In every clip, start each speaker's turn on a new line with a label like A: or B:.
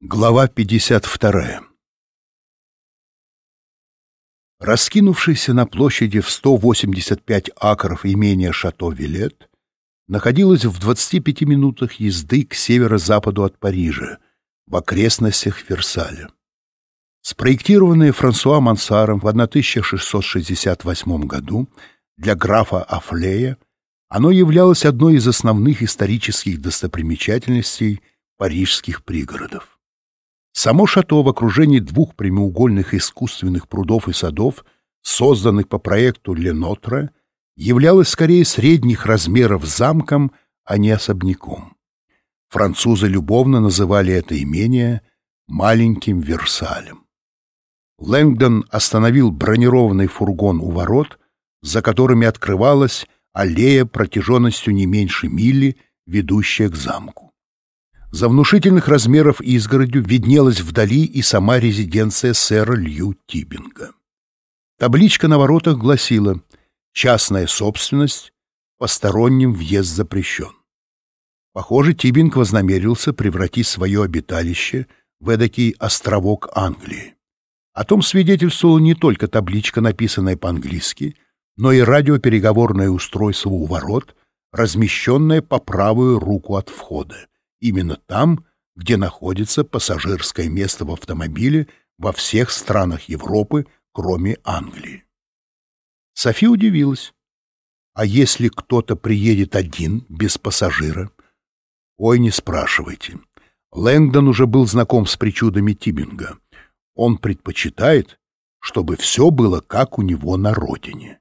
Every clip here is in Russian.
A: Глава 52 Раскинувшийся на площади в 185 акров имение Шато-Вилет находилось в 25 минутах езды к северо-западу от Парижа, в окрестностях Версаля. Спроектированное Франсуа Мансаром в 1668 году для графа Афлея, оно являлось одной из основных исторических достопримечательностей парижских пригородов. Само шато в окружении двух прямоугольных искусственных прудов и садов, созданных по проекту Ленотра, являлось скорее средних размеров замком, а не особняком. Французы любовно называли это имение «маленьким Версалем». Лэнгдон остановил бронированный фургон у ворот, за которыми открывалась аллея протяженностью не меньше мили, ведущая к замку. За внушительных размеров изгородью виднелась вдали и сама резиденция сэра Лью Тибинга. Табличка на воротах гласила «Частная собственность, посторонним въезд запрещен». Похоже, Тибинг вознамерился превратить свое обиталище в эдакий островок Англии. О том свидетельствовала не только табличка, написанная по-английски, но и радиопереговорное устройство у ворот, размещенное по правую руку от входа именно там, где находится пассажирское место в автомобиле во всех странах Европы, кроме Англии. Софи удивилась. А если кто-то приедет один, без пассажира? Ой, не спрашивайте. Лэнгдон уже был знаком с причудами Тибинга. Он предпочитает, чтобы все было как у него на родине.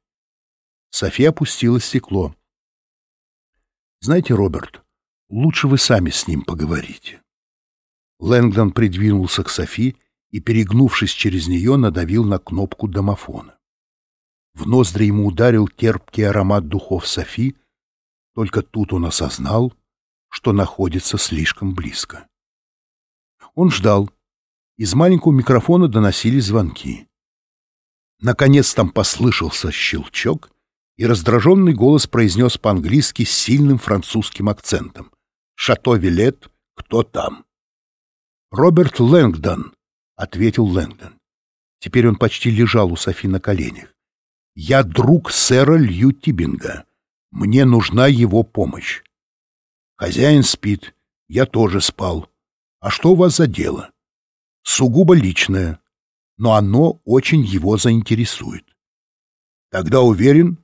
A: Софи опустила стекло. «Знаете, Роберт, Лучше вы сами с ним поговорите. Лэнгдон придвинулся к Софи и, перегнувшись через нее, надавил на кнопку домофона. В ноздри ему ударил терпкий аромат духов Софи, только тут он осознал, что находится слишком близко. Он ждал. Из маленького микрофона доносились звонки. Наконец там послышался щелчок, и раздраженный голос произнес по-английски с сильным французским акцентом. Шато Вилет, кто там? Роберт Лэнгдон, ответил Лэнгдон. Теперь он почти лежал у Софи на коленях. Я друг сэра Лью Тибинга. Мне нужна его помощь. Хозяин спит, я тоже спал. А что у вас за дело? Сугубо личное, но оно очень его заинтересует. Тогда уверен,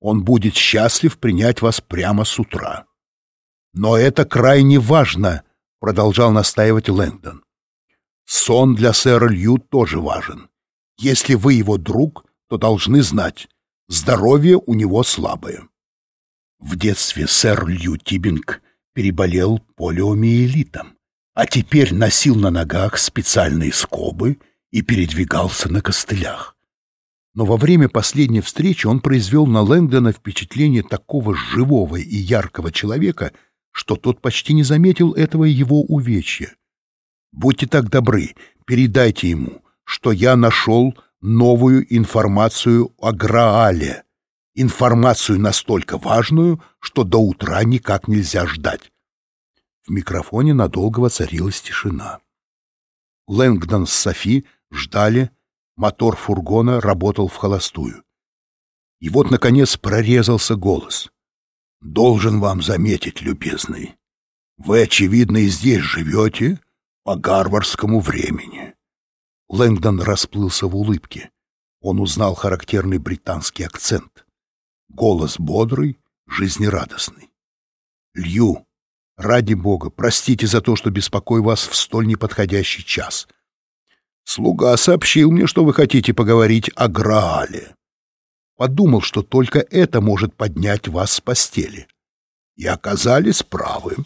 A: он будет счастлив принять вас прямо с утра. «Но это крайне важно», — продолжал настаивать Лэндон. «Сон для сэра Лью тоже важен. Если вы его друг, то должны знать, здоровье у него слабое». В детстве сэр Лью Тибинг переболел полиомиелитом, а теперь носил на ногах специальные скобы и передвигался на костылях. Но во время последней встречи он произвел на Лэндона впечатление такого живого и яркого человека — что тот почти не заметил этого его увечья. «Будьте так добры, передайте ему, что я нашел новую информацию о Граале, информацию настолько важную, что до утра никак нельзя ждать». В микрофоне надолго воцарилась тишина. Лэнгдон с Софи ждали, мотор фургона работал в холостую. И вот, наконец, прорезался голос. Должен вам заметить, любезный, вы, очевидно, и здесь живете по гарвардскому времени. Лэнгдон расплылся в улыбке. Он узнал характерный британский акцент. Голос бодрый, жизнерадостный. «Лью, ради бога, простите за то, что беспокою вас в столь неподходящий час. Слуга сообщил мне, что вы хотите поговорить о Граале подумал, что только это может поднять вас с постели. И оказались правы.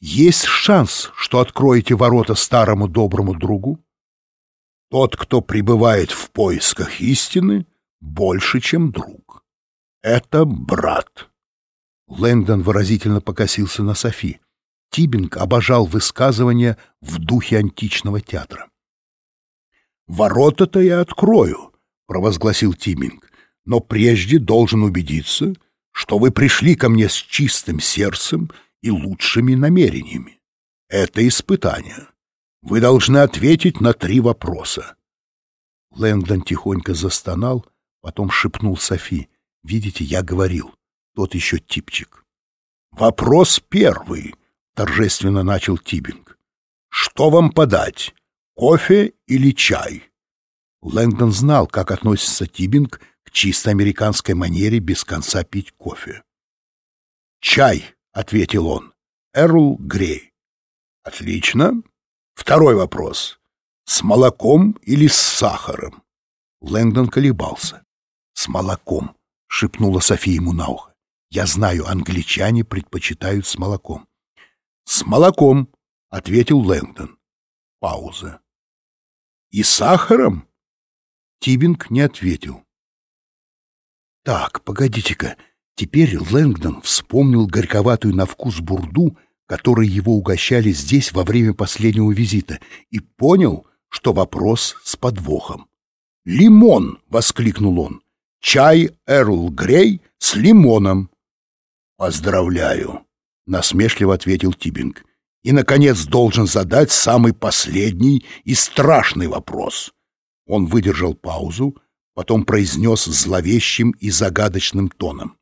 A: Есть шанс, что откроете ворота старому доброму другу? Тот, кто пребывает в поисках истины, больше, чем друг. Это брат. Лэндон выразительно покосился на Софи. Тибинг обожал высказывания в духе античного театра. «Ворота-то я открою», провозгласил Тиминг, но прежде должен убедиться, что вы пришли ко мне с чистым сердцем и лучшими намерениями. Это испытание. Вы должны ответить на три вопроса. Лэнгдон тихонько застонал, потом шепнул Софи. «Видите, я говорил. Тот еще типчик». «Вопрос первый», — торжественно начал Тибинг. «Что вам подать, кофе или чай?» Лэнгдон знал, как относится Тибинг к чисто американской манере без конца пить кофе. «Чай», — ответил он. «Эрл Грей». «Отлично. Второй вопрос. С молоком или с сахаром?» Лэнгдон колебался. «С молоком», — шепнула София ему на ухо. «Я знаю, англичане предпочитают с молоком». «С молоком», — ответил Лэнгдон. Пауза. «И сахаром?» Тибинг не ответил. «Так, погодите-ка». Теперь Лэнгдон вспомнил горьковатую на вкус бурду, которой его угощали здесь во время последнего визита, и понял, что вопрос с подвохом. «Лимон!» — воскликнул он. «Чай Эрл Грей с лимоном!» «Поздравляю!» — насмешливо ответил Тибинг. «И, наконец, должен задать самый последний и страшный вопрос». Он выдержал паузу, потом произнес зловещим и загадочным тоном.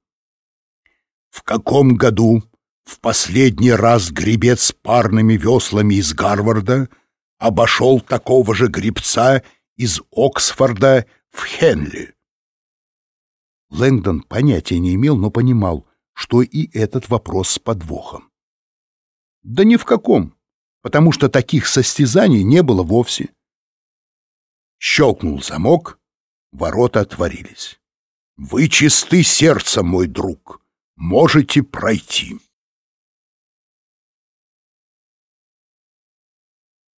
A: «В каком году в последний раз гребец с парными веслами из Гарварда обошел такого же гребца из Оксфорда в Хенли?» Лэнгдон понятия не имел, но понимал, что и этот вопрос с подвохом. Да ни в каком, потому что таких состязаний не было вовсе. Щелкнул замок, ворота отворились. «Вы чисты сердцем, мой друг, можете пройти».